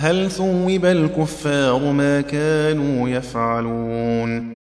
هل ثوب الكفار ما كانوا يفعلون